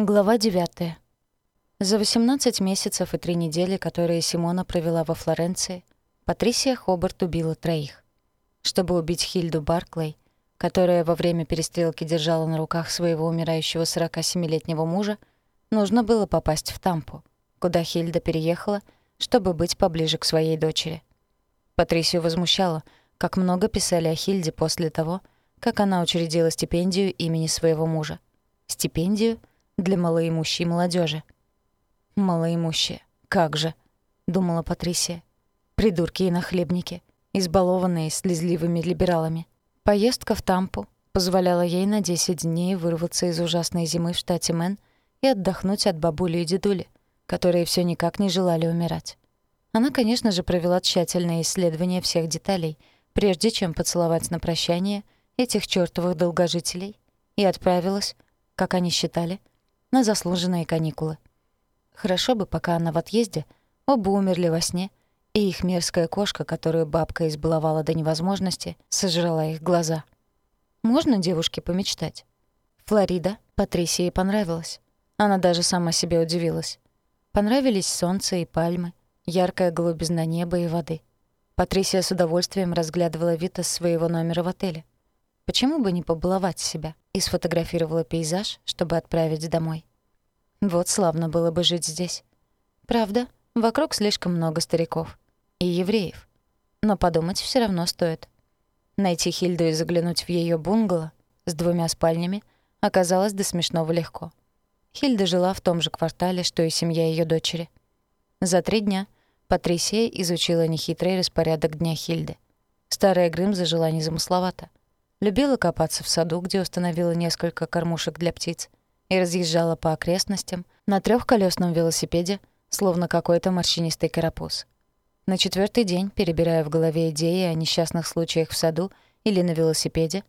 Глава 9. За 18 месяцев и три недели, которые Симона провела во Флоренции, Патрисия Хобарт убила троих. Чтобы убить Хильду Барклey, которая во время перестрелки держала на руках своего умирающего 47-летнего мужа, нужно было попасть в Тампу, куда Хильда переехала, чтобы быть поближе к своей дочери. Патрисию возмущало, как много писали о Хильде после того, как она учредила стипендию имени своего мужа. Стипендию — для малоимущей молодежи. «Малоимущие, как же!» — думала Патрисия. «Придурки и нахлебники, избалованные слезливыми либералами. Поездка в Тампу позволяла ей на 10 дней вырваться из ужасной зимы в штате Мэн и отдохнуть от бабули и дедули, которые все никак не желали умирать. Она, конечно же, провела тщательное исследование всех деталей, прежде чем поцеловать на прощание этих чёртовых долгожителей, и отправилась, как они считали, на заслуженные каникулы. Хорошо бы, пока она в отъезде, оба умерли во сне, и их мерзкая кошка, которую бабка избаловала до невозможности, сожрала их глаза. Можно девушке помечтать? Флорида Патрисии понравилась. Она даже сама себе удивилась. Понравились солнце и пальмы, яркая голубизна неба и воды. Патрисия с удовольствием разглядывала вид из своего номера в отеле. Почему бы не побаловать себя? И сфотографировала пейзаж, чтобы отправить домой. Вот славно было бы жить здесь. Правда, вокруг слишком много стариков. И евреев. Но подумать все равно стоит. Найти Хильду и заглянуть в ее бунгало с двумя спальнями оказалось до смешного легко. Хильда жила в том же квартале, что и семья ее дочери. За три дня Патрисия изучила нехитрый распорядок дня Хильды. Старая Грым зажила незамысловато. Любила копаться в саду, где установила несколько кормушек для птиц, и разъезжала по окрестностям на трехколесном велосипеде, словно какой-то морщинистый карапуз. На четвертый день, перебирая в голове идеи о несчастных случаях в саду или на велосипеде,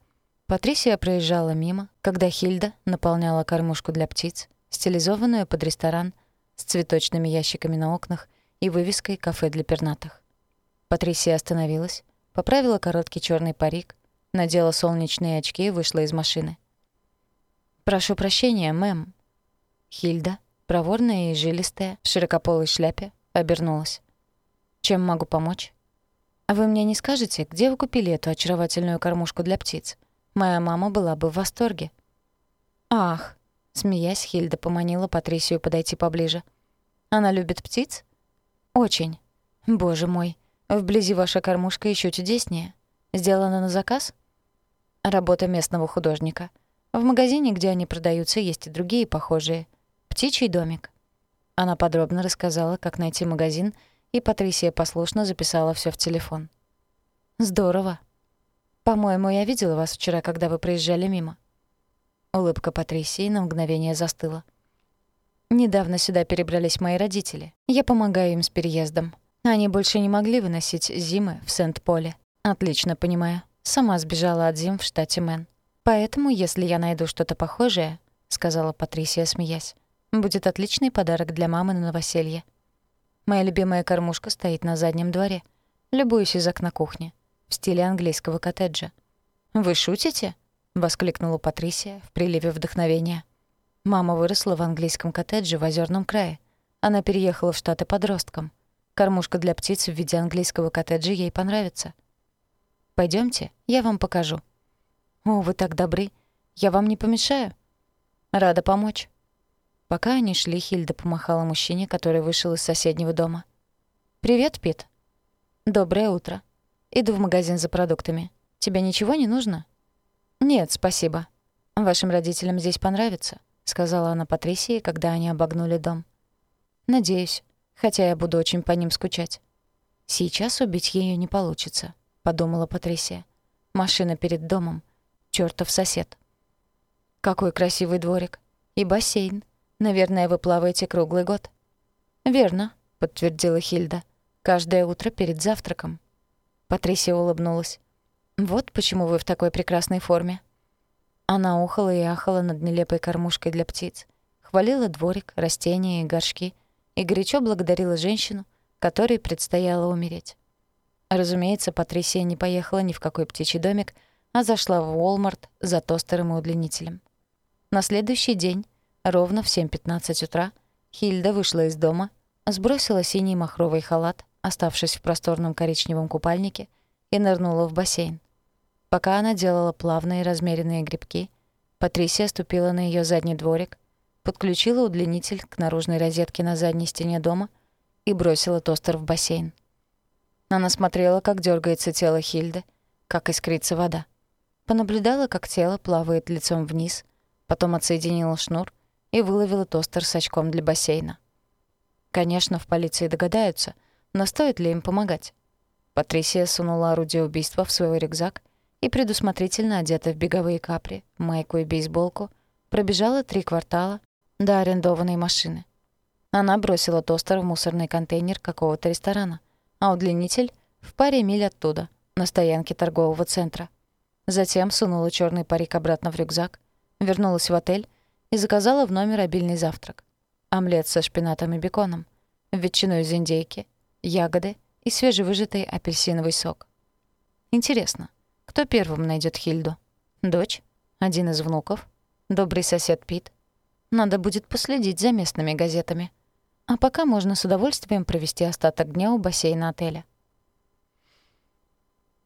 Патрисия проезжала мимо, когда Хильда наполняла кормушку для птиц, стилизованную под ресторан, с цветочными ящиками на окнах и вывеской «Кафе для пернатых». Патрисия остановилась, поправила короткий черный парик, надела солнечные очки и вышла из машины. «Прошу прощения, мэм». Хильда, проворная и жилистая, в широкополой шляпе, обернулась. «Чем могу помочь?» «А вы мне не скажете, где вы купили эту очаровательную кормушку для птиц? Моя мама была бы в восторге». «Ах!» — смеясь, Хильда поманила Патрисию подойти поближе. «Она любит птиц?» «Очень. Боже мой, вблизи ваша кормушка еще чудеснее. Сделана на заказ?» Работа местного художника. В магазине, где они продаются, есть и другие похожие. «Птичий домик». Она подробно рассказала, как найти магазин, и Патрисия послушно записала все в телефон. «Здорово. По-моему, я видела вас вчера, когда вы проезжали мимо». Улыбка Патрисии на мгновение застыла. «Недавно сюда перебрались мои родители. Я помогаю им с переездом. Они больше не могли выносить зимы в Сент-Поле. Отлично понимаю. Сама сбежала от зим в штате Мэн. Поэтому, если я найду что-то похожее, сказала Патрисия, смеясь, будет отличный подарок для мамы на новоселье. Моя любимая кормушка стоит на заднем дворе. Любуюсь из окна кухни, в стиле английского коттеджа. «Вы шутите?» — воскликнула Патрисия в приливе вдохновения. Мама выросла в английском коттедже в Озерном крае. Она переехала в Штаты подростком. Кормушка для птиц в виде английского коттеджа ей понравится. Пойдемте, я вам покажу». «О, вы так добры. Я вам не помешаю?» «Рада помочь». Пока они шли, Хильда помахала мужчине, который вышел из соседнего дома. «Привет, Пит». «Доброе утро. Иду в магазин за продуктами. Тебе ничего не нужно?» «Нет, спасибо. Вашим родителям здесь понравится», — сказала она Патрисии, когда они обогнули дом. «Надеюсь, хотя я буду очень по ним скучать. Сейчас убить ее не получится подумала Патрисия. Машина перед домом. Чёртов сосед. Какой красивый дворик. И бассейн. Наверное, вы плаваете круглый год. Верно, подтвердила Хильда. Каждое утро перед завтраком. Патрисия улыбнулась. Вот почему вы в такой прекрасной форме. Она ухала и ахала над нелепой кормушкой для птиц, хвалила дворик, растения и горшки и горячо благодарила женщину, которой предстояло умереть. Разумеется, Патрисия не поехала ни в какой птичий домик, а зашла в Walmart за тостером и удлинителем. На следующий день ровно в 7.15 утра Хильда вышла из дома, сбросила синий махровый халат, оставшись в просторном коричневом купальнике, и нырнула в бассейн. Пока она делала плавные размеренные грибки, Патрисия ступила на ее задний дворик, подключила удлинитель к наружной розетке на задней стене дома и бросила тостер в бассейн. Она смотрела, как дергается тело Хильды, как искрится вода. Понаблюдала, как тело плавает лицом вниз, потом отсоединила шнур и выловила тостер с очком для бассейна. Конечно, в полиции догадаются, но стоит ли им помогать? Патрисия сунула орудие убийства в свой рюкзак и, предусмотрительно одетая в беговые капри, майку и бейсболку, пробежала три квартала до арендованной машины. Она бросила тостер в мусорный контейнер какого-то ресторана, а удлинитель — в паре миль оттуда, на стоянке торгового центра. Затем сунула черный парик обратно в рюкзак, вернулась в отель и заказала в номер обильный завтрак. Омлет со шпинатом и беконом, ветчину из индейки, ягоды и свежевыжатый апельсиновый сок. Интересно, кто первым найдет Хильду? Дочь? Один из внуков? Добрый сосед Пит? Надо будет последить за местными газетами. А пока можно с удовольствием провести остаток дня у бассейна отеля.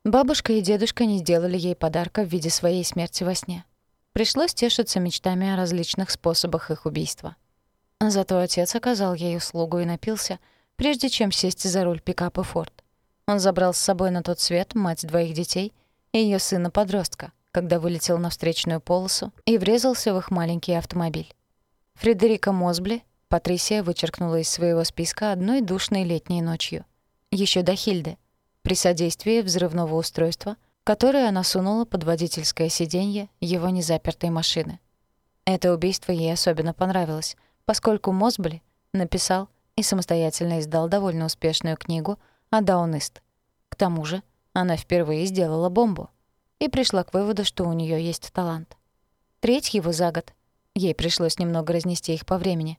Бабушка и дедушка не сделали ей подарка в виде своей смерти во сне. Пришлось тешиться мечтами о различных способах их убийства. Зато отец оказал ей услугу и напился, прежде чем сесть за руль пикапа «Форд». Он забрал с собой на тот свет мать двоих детей и ее сына-подростка, когда вылетел на встречную полосу и врезался в их маленький автомобиль. Фредерика Мосбли Патрисия вычеркнула из своего списка одной душной летней ночью. Еще до Хильды, при содействии взрывного устройства — которое она сунула под водительское сиденье его незапертой машины. Это убийство ей особенно понравилось, поскольку Мосбли написал и самостоятельно издал довольно успешную книгу о Даунист. К тому же она впервые сделала бомбу и пришла к выводу, что у нее есть талант. Треть его за год. Ей пришлось немного разнести их по времени.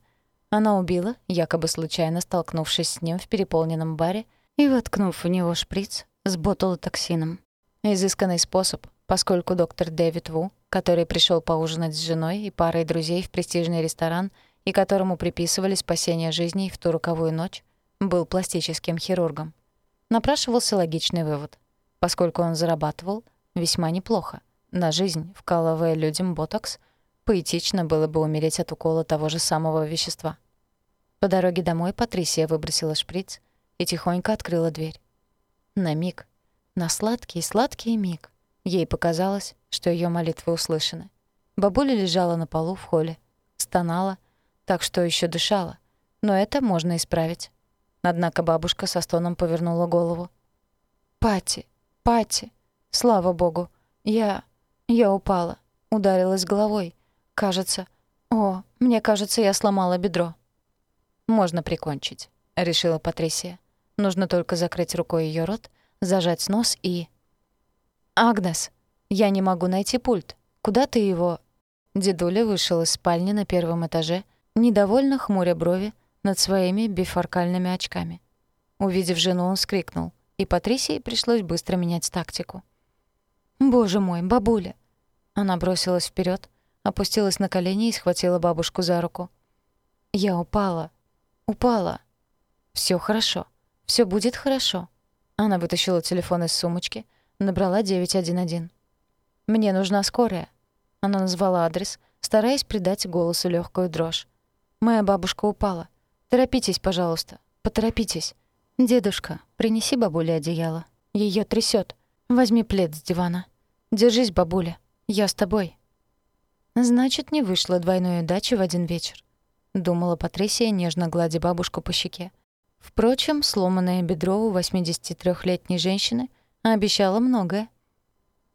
Она убила, якобы случайно столкнувшись с ним в переполненном баре и воткнув в него шприц с ботулотоксином. Изысканный способ, поскольку доктор Дэвид Ву, который пришел поужинать с женой и парой друзей в престижный ресторан и которому приписывали спасение жизней в ту роковую ночь, был пластическим хирургом. Напрашивался логичный вывод. Поскольку он зарабатывал весьма неплохо на жизнь, вкалывая людям ботокс, поэтично было бы умереть от укола того же самого вещества. По дороге домой Патрисия выбросила шприц и тихонько открыла дверь. На миг на сладкий-сладкий миг ей показалось, что ее молитвы услышаны. Бабуля лежала на полу в холле, стонала, так что еще дышала, но это можно исправить. Однако бабушка со стоном повернула голову. «Пати, Пати, слава богу, я... я упала, ударилась головой. Кажется... О, мне кажется, я сломала бедро». «Можно прикончить», — решила Патрисия. «Нужно только закрыть рукой ее рот зажать нос и... «Агнес, я не могу найти пульт. Куда ты его...» Дедуля вышел из спальни на первом этаже, недовольно хмуря брови над своими бифаркальными очками. Увидев жену, он вскрикнул, и Патрисии пришлось быстро менять тактику. «Боже мой, бабуля!» Она бросилась вперед, опустилась на колени и схватила бабушку за руку. «Я упала. Упала. Все хорошо. Все будет хорошо. Она вытащила телефон из сумочки, набрала 911. «Мне нужна скорая». Она назвала адрес, стараясь придать голосу легкую дрожь. «Моя бабушка упала. Торопитесь, пожалуйста. Поторопитесь. Дедушка, принеси бабуле одеяло. Ее трясет. Возьми плед с дивана. Держись, бабуля. Я с тобой». «Значит, не вышло двойной удачи в один вечер», — думала Патрисия, нежно гладя бабушку по щеке. Впрочем, сломанное бедро у 83-летней женщины обещало многое.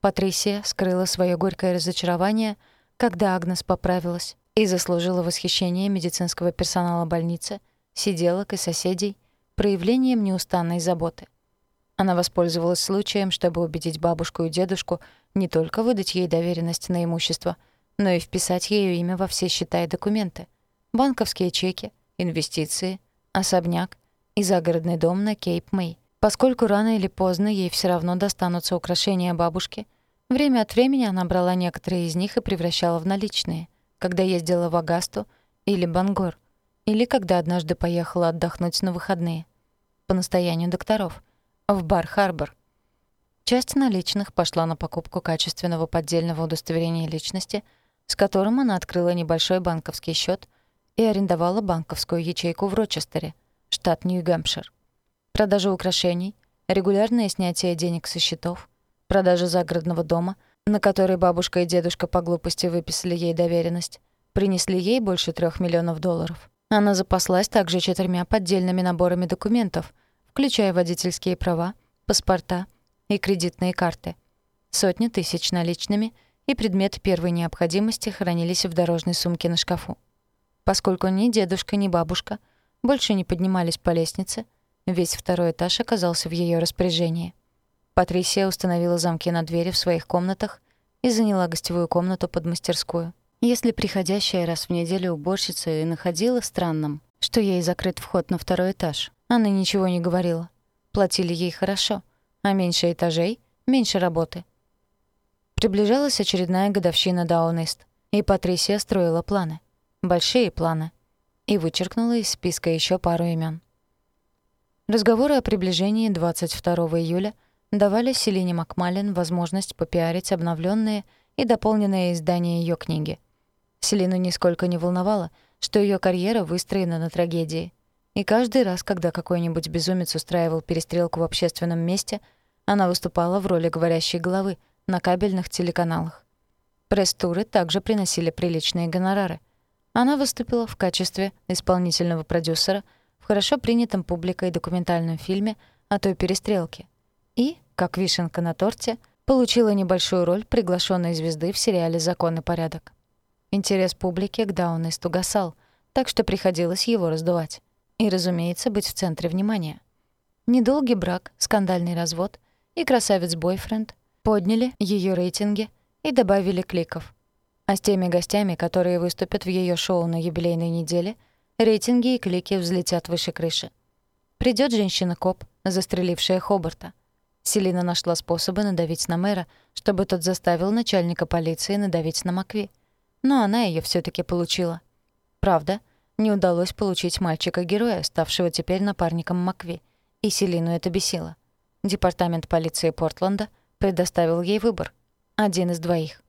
Патрисия скрыла свое горькое разочарование, когда Агнес поправилась и заслужила восхищение медицинского персонала больницы, сиделок и соседей, проявлением неустанной заботы. Она воспользовалась случаем, чтобы убедить бабушку и дедушку не только выдать ей доверенность на имущество, но и вписать ее имя во все счета и документы. Банковские чеки, инвестиции, особняк — и загородный дом на Кейп-Мэй. Поскольку рано или поздно ей все равно достанутся украшения бабушки, время от времени она брала некоторые из них и превращала в наличные, когда ездила в Агасту или Бангор, или когда однажды поехала отдохнуть на выходные. По настоянию докторов. В Бар-Харбор. Часть наличных пошла на покупку качественного поддельного удостоверения личности, с которым она открыла небольшой банковский счет и арендовала банковскую ячейку в Рочестере, штат Нью-Гэмпшир. Продажа украшений, регулярное снятие денег со счетов, продажа загородного дома, на который бабушка и дедушка по глупости выписали ей доверенность, принесли ей больше трех миллионов долларов. Она запаслась также четырьмя поддельными наборами документов, включая водительские права, паспорта и кредитные карты. Сотни тысяч наличными и предметы первой необходимости хранились в дорожной сумке на шкафу. Поскольку ни дедушка, ни бабушка больше не поднимались по лестнице, весь второй этаж оказался в ее распоряжении. Патрисия установила замки на двери в своих комнатах и заняла гостевую комнату под мастерскую. Если приходящая раз в неделю уборщица и находила странным, что ей закрыт вход на второй этаж, она ничего не говорила. Платили ей хорошо, а меньше этажей — меньше работы. Приближалась очередная годовщина Даунист, и Патрисия строила планы. Большие планы. И вычеркнула из списка еще пару имен. Разговоры о приближении 22 июля давали Селине Макмалин возможность попиарить обновленные и дополненные издания ее книги — Селину нисколько не волновало, что ее карьера выстроена на трагедии. И каждый раз, когда какой-нибудь безумец устраивал перестрелку в общественном месте, она выступала в роли говорящей головы на кабельных телеканалах. Пресс-туры также приносили приличные гонорары. Она выступила в качестве исполнительного продюсера в хорошо принятом публикой документальном фильме о той перестрелке. И, как вишенка на торте, получила небольшую роль приглашенной звезды в сериале «Закон и порядок». Интерес публики к Даунесту гасал, так что приходилось его раздувать. И, разумеется, быть в центре внимания. Недолгий брак, скандальный развод и красавец-бойфренд подняли ее рейтинги и добавили кликов. А с теми гостями, которые выступят в ее шоу на юбилейной неделе, рейтинги и клики взлетят выше крыши. Придет женщина-коп, застрелившая Хобарта. Селина нашла способы надавить на мэра, чтобы тот заставил начальника полиции надавить на Макви но она ее все таки получила. Правда, не удалось получить мальчика-героя, ставшего теперь напарником Макви, и Селину это бесило. Департамент полиции Портленда предоставил ей выбор — один из двоих.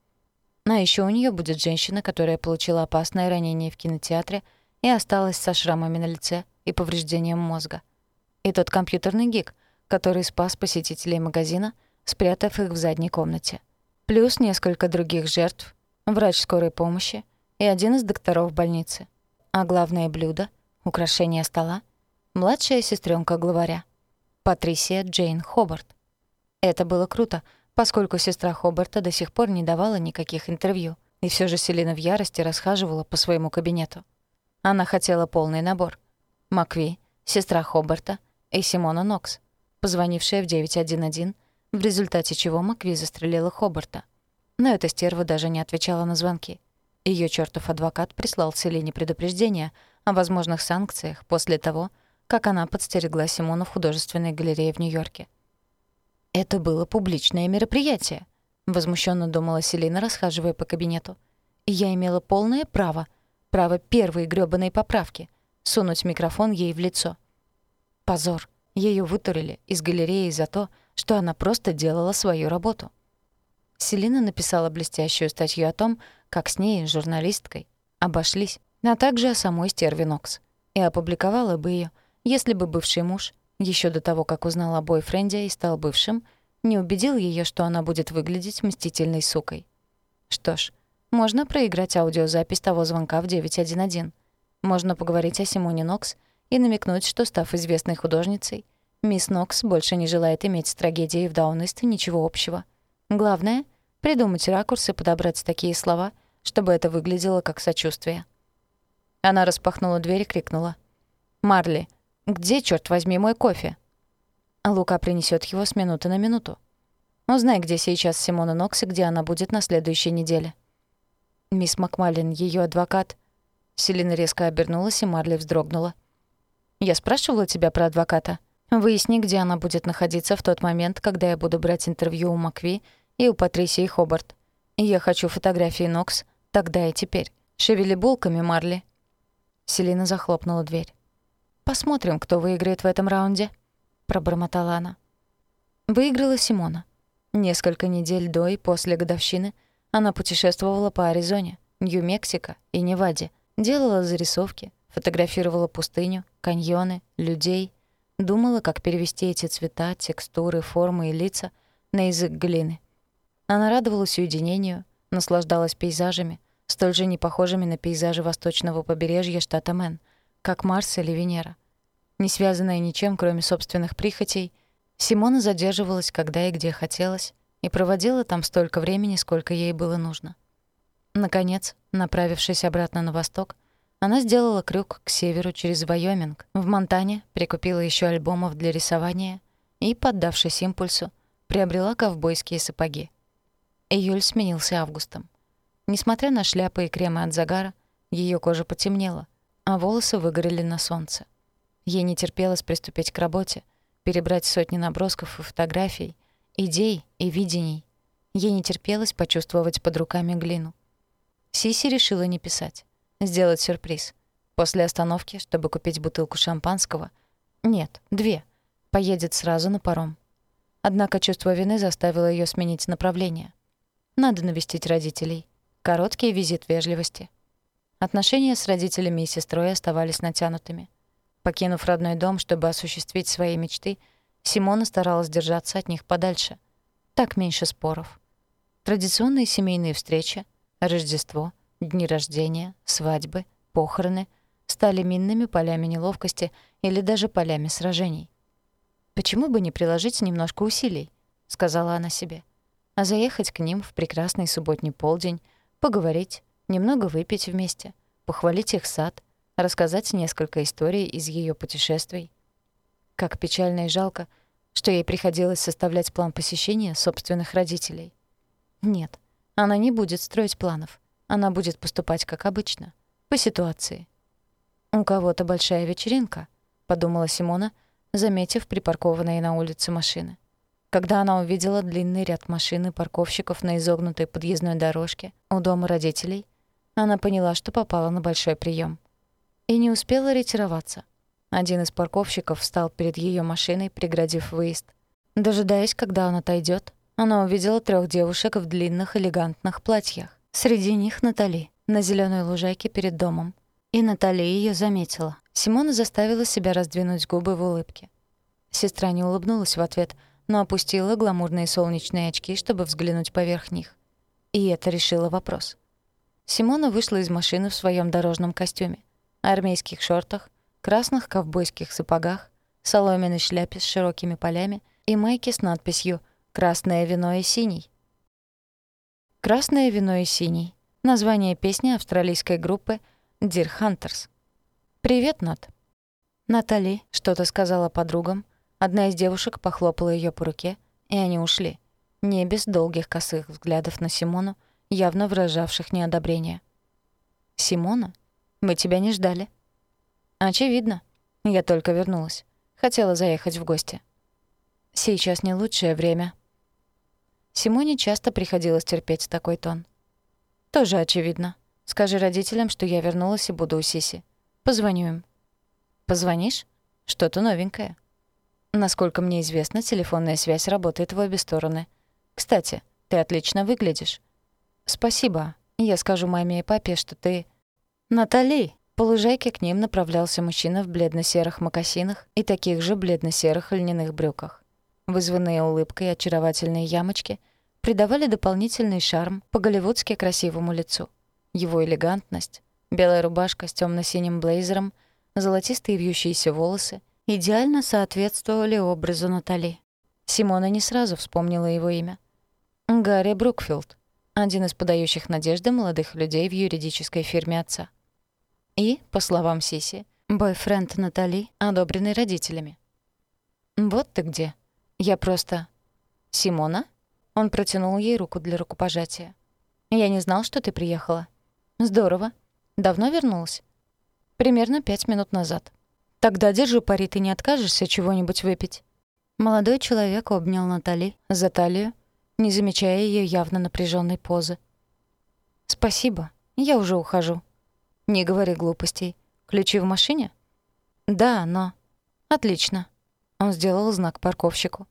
А еще у нее будет женщина, которая получила опасное ранение в кинотеатре и осталась со шрамами на лице и повреждением мозга. И тот компьютерный гик, который спас посетителей магазина, спрятав их в задней комнате. Плюс несколько других жертв, врач скорой помощи и один из докторов больницы. А главное блюдо — украшение стола — младшая сестренка главаря — Патрисия Джейн Хобарт. Это было круто, поскольку сестра Хобарта до сих пор не давала никаких интервью, и все же Селина в ярости расхаживала по своему кабинету. Она хотела полный набор. Макви, сестра Хобарта и Симона Нокс, позвонившая в 911, в результате чего Макви застрелила Хобарта. Но эта стерва даже не отвечала на звонки. Ее чертов адвокат прислал Селине предупреждение о возможных санкциях после того, как она подстерегла Симону в художественной галерее в Нью-Йорке. «Это было публичное мероприятие», — возмущенно думала Селина, расхаживая по кабинету. «И я имела полное право, право первой грёбаной поправки, сунуть микрофон ей в лицо. Позор. Ее вытурили из галереи за то, что она просто делала свою работу». Селина написала блестящую статью о том, как с ней, журналисткой, обошлись, а также о самой стерве Нокс. И опубликовала бы ее, если бы бывший муж, еще до того, как узнал о бойфренде и стал бывшим, не убедил ее, что она будет выглядеть мстительной сукой. Что ж, можно проиграть аудиозапись того звонка в 911. Можно поговорить о Симоне Нокс и намекнуть, что, став известной художницей, мисс Нокс больше не желает иметь с трагедией в Даунисте ничего общего. Главное — придумать ракурс и подобрать такие слова, чтобы это выглядело как сочувствие. Она распахнула дверь и крикнула. «Марли, где, черт возьми, мой кофе?» А Лука принесет его с минуты на минуту. Узнай, где сейчас Симона Нокс и где она будет на следующей неделе. Мисс Макмалин, ее адвокат. Селина резко обернулась, и Марли вздрогнула. «Я спрашивала тебя про адвоката. Выясни, где она будет находиться в тот момент, когда я буду брать интервью у Макви и у Патрисии Хобарт. Я хочу фотографии Нокс тогда и теперь, «Шевели булками, Марли». Селина захлопнула дверь. «Посмотрим, кто выиграет в этом раунде», — пробормотала она. Выиграла Симона. Несколько недель до и после годовщины она путешествовала по Аризоне, Нью-Мексико и Неваде, делала зарисовки, фотографировала пустыню, каньоны, людей, думала, как перевести эти цвета, текстуры, формы и лица на язык глины. Она радовалась уединению, наслаждалась пейзажами, столь же непохожими на пейзажи восточного побережья штата Мэн, как Марс или Венера. Не связанная ничем, кроме собственных прихотей, Симона задерживалась когда и где хотелось и проводила там столько времени, сколько ей было нужно. Наконец, направившись обратно на восток, она сделала крюк к северу через Вайоминг. В Монтане прикупила еще альбомов для рисования и, поддавшись импульсу, приобрела ковбойские сапоги. Июль сменился августом. Несмотря на шляпы и кремы от загара, ее кожа потемнела, а волосы выгорели на солнце. Ей не терпелось приступить к работе, перебрать сотни набросков и фотографий, идей и видений. Ей не терпелось почувствовать под руками глину. Сиси решила не писать, сделать сюрприз. После остановки, чтобы купить бутылку шампанского, нет, две, поедет сразу на паром. Однако чувство вины заставило ее сменить направление. Надо навестить родителей. Короткий визит вежливости. Отношения с родителями и сестрой оставались натянутыми. Покинув родной дом, чтобы осуществить свои мечты, Симона старалась держаться от них подальше. Так меньше споров. Традиционные семейные встречи, Рождество, дни рождения, свадьбы, похороны стали минными полями неловкости или даже полями сражений. «Почему бы не приложить немножко усилий?» — сказала она себе. «А заехать к ним в прекрасный субботний полдень, поговорить, немного выпить вместе, похвалить их сад — рассказать несколько историй из ее путешествий. Как печально и жалко, что ей приходилось составлять план посещения собственных родителей. Нет, она не будет строить планов. Она будет поступать как обычно, по ситуации. «У кого-то большая вечеринка», — подумала Симона, заметив припаркованные на улице машины. Когда она увидела длинный ряд машин и парковщиков на изогнутой подъездной дорожке у дома родителей, она поняла, что попала на большой прием и не успела ретироваться. Один из парковщиков встал перед ее машиной, преградив выезд. Дожидаясь, когда он отойдет, она увидела трех девушек в длинных элегантных платьях. Среди них Натали, на зеленой лужайке перед домом. И Натали ее заметила. Симона заставила себя раздвинуть губы в улыбке. Сестра не улыбнулась в ответ, но опустила гламурные солнечные очки, чтобы взглянуть поверх них. И это решило вопрос. Симона вышла из машины в своем дорожном костюме армейских шортах, красных ковбойских сапогах, соломенной шляпе с широкими полями и майке с надписью «Красное вино и синий». «Красное вино и синий» — название песни австралийской группы «Deer Hunters». «Привет, Нат». Натали что-то сказала подругам, одна из девушек похлопала ее по руке, и они ушли, не без долгих косых взглядов на Симону, явно выражавших неодобрение. Симона мы тебя не ждали». «Очевидно. Я только вернулась. Хотела заехать в гости». «Сейчас не лучшее время». Симоне часто приходилось терпеть такой тон. «Тоже очевидно. Скажи родителям, что я вернулась и буду у Сиси. Позвоню им». «Позвонишь? Что-то новенькое». Насколько мне известно, телефонная связь работает в обе стороны. Кстати, ты отлично выглядишь. Спасибо. Я скажу маме и папе, что ты... «Натали!» По лужайке к ним направлялся мужчина в бледно-серых мокасинах и таких же бледно-серых льняных брюках. Вызванные улыбкой очаровательные ямочки придавали дополнительный шарм по-голливудски красивому лицу. Его элегантность, белая рубашка с темно синим блейзером, золотистые вьющиеся волосы идеально соответствовали образу Натали. Симона не сразу вспомнила его имя. Гарри Брукфилд, один из подающих надежды молодых людей в юридической фирме отца. И, по словам Сиси, бойфренд Натали, одобренный родителями. «Вот ты где. Я просто...» «Симона?» Он протянул ей руку для рукопожатия. «Я не знал, что ты приехала». «Здорово. Давно вернулась?» «Примерно пять минут назад». «Тогда держу пари, ты не откажешься чего-нибудь выпить?» Молодой человек обнял Натали за талию, не замечая ее явно напряженной позы. «Спасибо. Я уже ухожу», Не говори глупостей. Ключи в машине? Да, но... Отлично. Он сделал знак парковщику.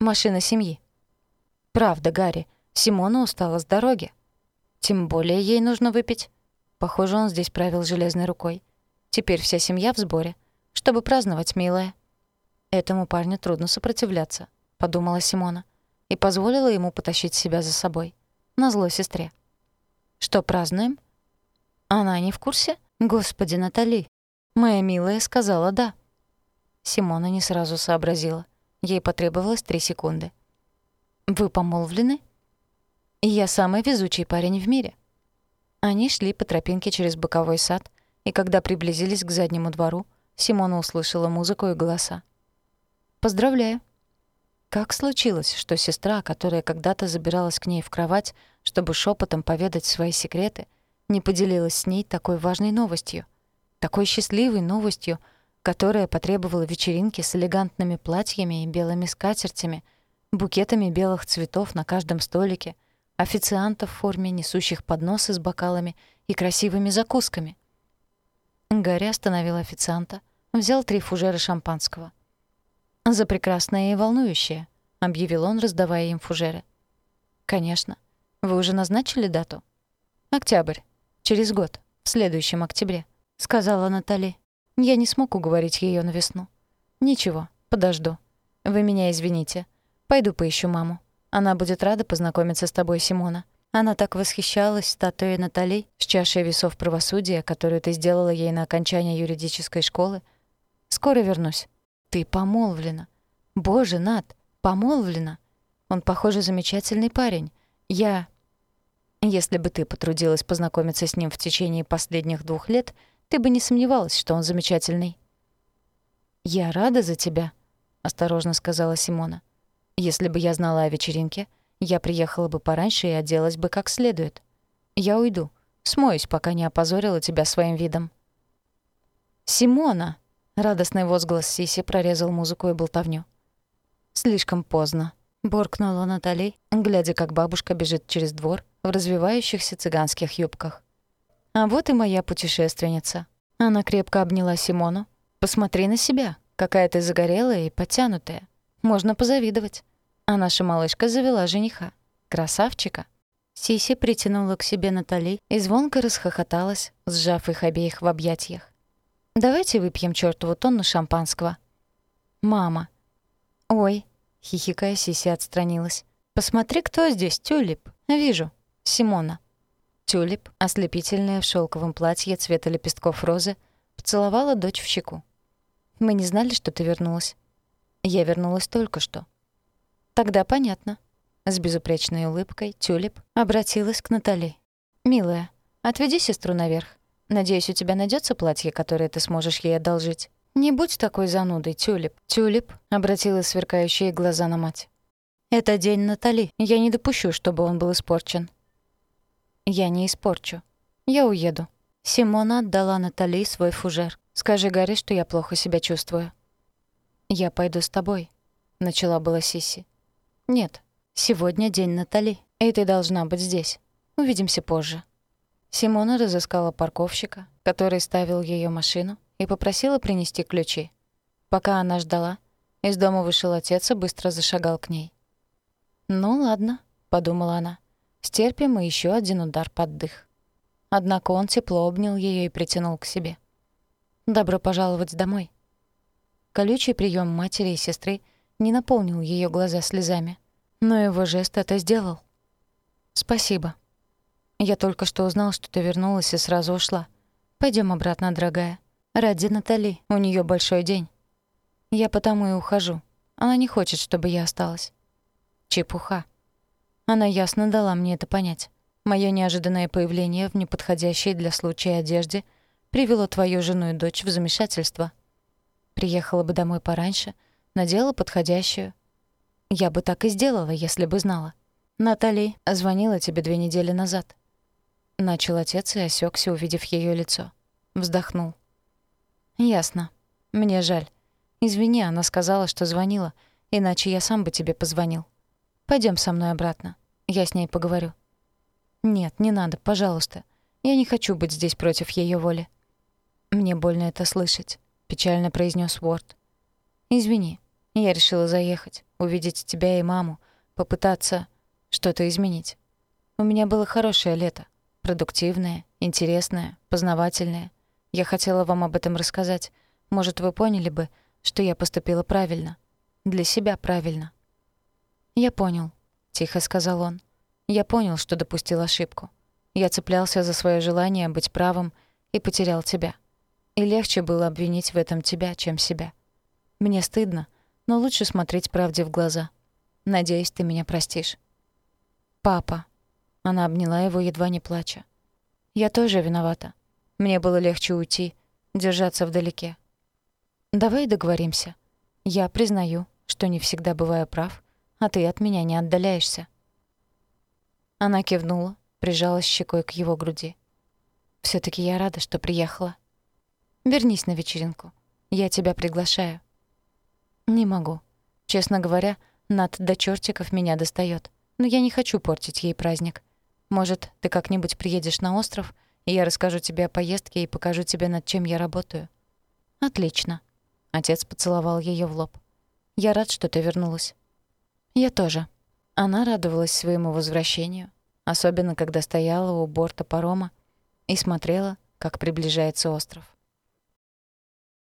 Машина семьи. Правда, Гарри, Симона устала с дороги. Тем более ей нужно выпить. Похоже, он здесь правил железной рукой. Теперь вся семья в сборе. Чтобы праздновать, милая. Этому парню трудно сопротивляться, подумала Симона. И позволила ему потащить себя за собой. Назло сестре. Что празднуем? Она не в курсе? Господи, Натали. Моя милая сказала «да». Симона не сразу сообразила. Ей потребовалось три секунды. «Вы помолвлены?» «Я самый везучий парень в мире». Они шли по тропинке через боковой сад, и когда приблизились к заднему двору, Симона услышала музыку и голоса. «Поздравляю». Как случилось, что сестра, которая когда-то забиралась к ней в кровать, чтобы шепотом поведать свои секреты, не поделилась с ней такой важной новостью. Такой счастливой новостью, которая потребовала вечеринки с элегантными платьями и белыми скатертями, букетами белых цветов на каждом столике, официантов в форме, несущих подносы с бокалами и красивыми закусками. Гарри остановил официанта, взял три фужера шампанского. «За прекрасное и волнующее», — объявил он, раздавая им фужеры. «Конечно. Вы уже назначили дату?» «Октябрь. Через год, в следующем октябре», — сказала Натали. Я не смог уговорить ее на весну. «Ничего, подожду. Вы меня извините. Пойду поищу маму. Она будет рада познакомиться с тобой, Симона. Она так восхищалась статуей Натали с чашей весов правосудия, которую ты сделала ей на окончание юридической школы. Скоро вернусь. Ты помолвлена. Боже, Нат, помолвлена. Он, похоже, замечательный парень. Я... Если бы ты потрудилась познакомиться с ним в течение последних двух лет, ты бы не сомневалась, что он замечательный. «Я рада за тебя», — осторожно сказала Симона. «Если бы я знала о вечеринке, я приехала бы пораньше и оделась бы как следует. Я уйду, смоюсь, пока не опозорила тебя своим видом». «Симона!» — радостный возглас Сиси прорезал музыку и болтовню. «Слишком поздно», — буркнула Натали, глядя, как бабушка бежит через двор в развивающихся цыганских юбках. А вот и моя путешественница. Она крепко обняла Симону. «Посмотри на себя, какая ты загорелая и подтянутая. Можно позавидовать. А наша малышка завела жениха. Красавчика». Сиси притянула к себе Натали и звонко расхохоталась, сжав их обеих в объятиях. «Давайте выпьем чёртову тонну шампанского». «Мама». «Ой», — хихикая, Сиси отстранилась. «Посмотри, кто здесь, Тюлип». «Вижу. Симона». Тюлип, ослепительная в шелковом платье цвета лепестков розы, поцеловала дочь в щеку. «Мы не знали, что ты вернулась». «Я вернулась только что». «Тогда понятно». С безупречной улыбкой Тюлип обратилась к Натали. «Милая, отведи сестру наверх. Надеюсь, у тебя найдется платье, которое ты сможешь ей одолжить. Не будь такой занудой, Тюлип». Тюлип обратила сверкающие глаза на мать. «Это день Натали. Я не допущу, чтобы он был испорчен. Я не испорчу. Я уеду. Симона отдала Натали свой фужер. Скажи Гарри, что я плохо себя чувствую. Я пойду с тобой, начала была Сиси. Нет, сегодня день Натали, и ты должна быть здесь. Увидимся позже. Симона разыскала парковщика, который ставил ее машину, и попросила принести ключи. Пока она ждала, из дома вышел отец и быстро зашагал к ней. «Ну ладно», — подумала она. Стерпим и еще один удар под дых. Однако он тепло обнял ее и притянул к себе. «Добро пожаловать домой». Колючий прием матери и сестры не наполнил ее глаза слезами, но его жест это сделал. «Спасибо. Я только что узнал, что ты вернулась и сразу ушла. Пойдем обратно, дорогая. Ради Натали, у нее большой день. Я потому и ухожу. Она не хочет, чтобы я осталась». «Чепуха». Она ясно дала мне это понять. Моё неожиданное появление в неподходящей для случая одежде привело твою жену и дочь в замешательство. Приехала бы домой пораньше, надела подходящую. Я бы так и сделала, если бы знала. Натали звонила тебе две недели назад. Начал отец и осекся, увидев ее лицо. Вздохнул. Ясно. Мне жаль. Извини, она сказала, что звонила, иначе я сам бы тебе позвонил. Пойдем со мной обратно. Я с ней поговорю». «Нет, не надо, пожалуйста. Я не хочу быть здесь против ее воли». «Мне больно это слышать», — печально произнес Уорд. «Извини, я решила заехать, увидеть тебя и маму, попытаться что-то изменить. У меня было хорошее лето, продуктивное, интересное, познавательное. Я хотела вам об этом рассказать. Может, вы поняли бы, что я поступила правильно. Для себя правильно». «Я понял», — тихо сказал он. «Я понял, что допустил ошибку. Я цеплялся за свое желание быть правым и потерял тебя. И легче было обвинить в этом тебя, чем себя. Мне стыдно, но лучше смотреть правде в глаза. Надеюсь, ты меня простишь». «Папа». Она обняла его, едва не плача. «Я тоже виновата. Мне было легче уйти, держаться вдалеке. Давай договоримся. Я признаю, что не всегда бываю прав, а ты от меня не отдаляешься». Она кивнула, прижалась щекой к его груди. все таки я рада, что приехала. Вернись на вечеринку. Я тебя приглашаю». «Не могу. Честно говоря, Над до чертиков меня достает, но я не хочу портить ей праздник. Может, ты как-нибудь приедешь на остров, и я расскажу тебе о поездке и покажу тебе, над чем я работаю?» «Отлично». Отец поцеловал ее в лоб. «Я рад, что ты вернулась». «Я тоже». Она радовалась своему возвращению, особенно когда стояла у борта парома и смотрела, как приближается остров.